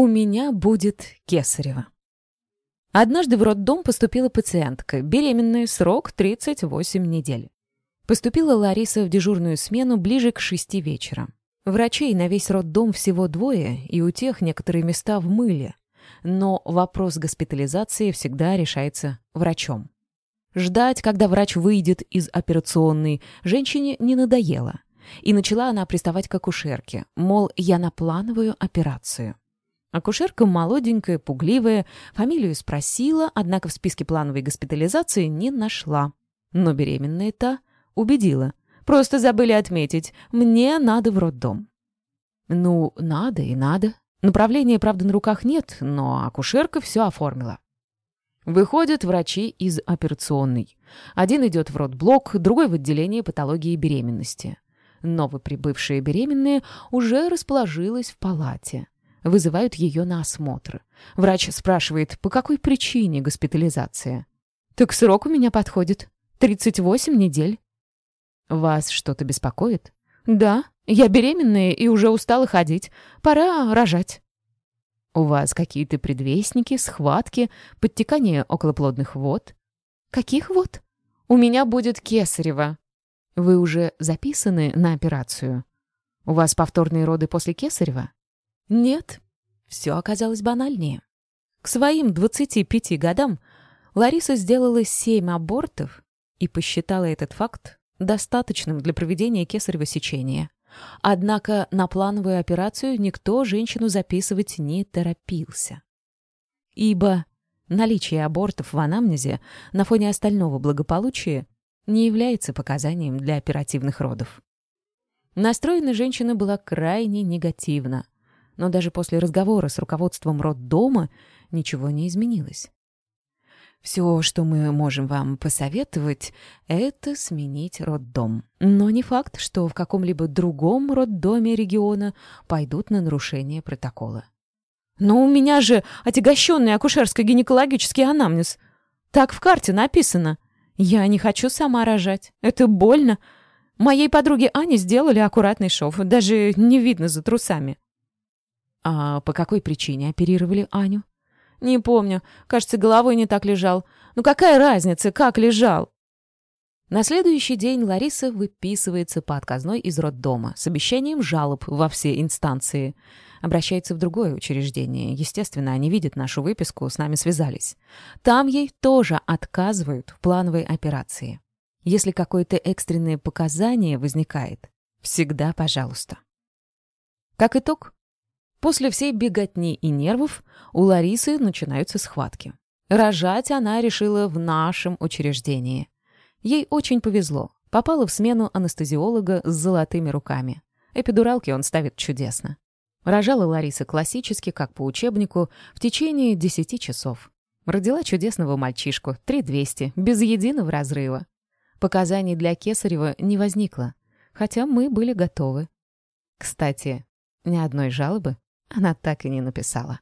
У меня будет кесарево. Однажды в роддом поступила пациентка, беременная, срок 38 недель. Поступила Лариса в дежурную смену ближе к шести вечера. Врачей на весь роддом всего двое, и у тех некоторые места в мыле. Но вопрос госпитализации всегда решается врачом. Ждать, когда врач выйдет из операционной, женщине не надоело. И начала она приставать к акушерке, мол, я на плановую операцию. Акушерка молоденькая, пугливая, фамилию спросила, однако в списке плановой госпитализации не нашла. Но беременная-то убедила. Просто забыли отметить, мне надо в роддом. Ну, надо и надо. Направления, правда, на руках нет, но акушерка все оформила. Выходят врачи из операционной. Один идет в родблок, другой в отделение патологии беременности. Новоприбывшая беременная уже расположилась в палате. Вызывают ее на осмотр. Врач спрашивает, по какой причине госпитализация. «Так срок у меня подходит. 38 недель». «Вас что-то беспокоит?» «Да, я беременная и уже устала ходить. Пора рожать». «У вас какие-то предвестники, схватки, подтекание околоплодных вод?» «Каких вод?» «У меня будет кесарево». «Вы уже записаны на операцию?» «У вас повторные роды после кесарева?» Нет, все оказалось банальнее. К своим 25 годам Лариса сделала 7 абортов и посчитала этот факт достаточным для проведения кесарево сечения. Однако на плановую операцию никто женщину записывать не торопился. Ибо наличие абортов в анамнезе на фоне остального благополучия не является показанием для оперативных родов. Настроена женщина была крайне негативно – но даже после разговора с руководством роддома ничего не изменилось. Все, что мы можем вам посоветовать, это сменить роддом. Но не факт, что в каком-либо другом роддоме региона пойдут на нарушение протокола. «Но у меня же отягощенный акушерско-гинекологический анамнез. Так в карте написано. Я не хочу сама рожать. Это больно. Моей подруге Ане сделали аккуратный шов. Даже не видно за трусами». А по какой причине оперировали Аню? Не помню. Кажется, головой не так лежал. Ну какая разница, как лежал? На следующий день Лариса выписывается по отказной из роддома с обещанием жалоб во все инстанции. Обращается в другое учреждение. Естественно, они видят нашу выписку, с нами связались. Там ей тоже отказывают в плановой операции. Если какое-то экстренное показание возникает, всегда пожалуйста. Как итог, После всей беготни и нервов у Ларисы начинаются схватки. Рожать она решила в нашем учреждении. Ей очень повезло. Попала в смену анестезиолога с золотыми руками. Эпидуралки он ставит чудесно. Рожала Лариса классически, как по учебнику, в течение 10 часов. Родила чудесного мальчишку, 3200, без единого разрыва. Показаний для Кесарева не возникло, хотя мы были готовы. Кстати, ни одной жалобы она так и не написала.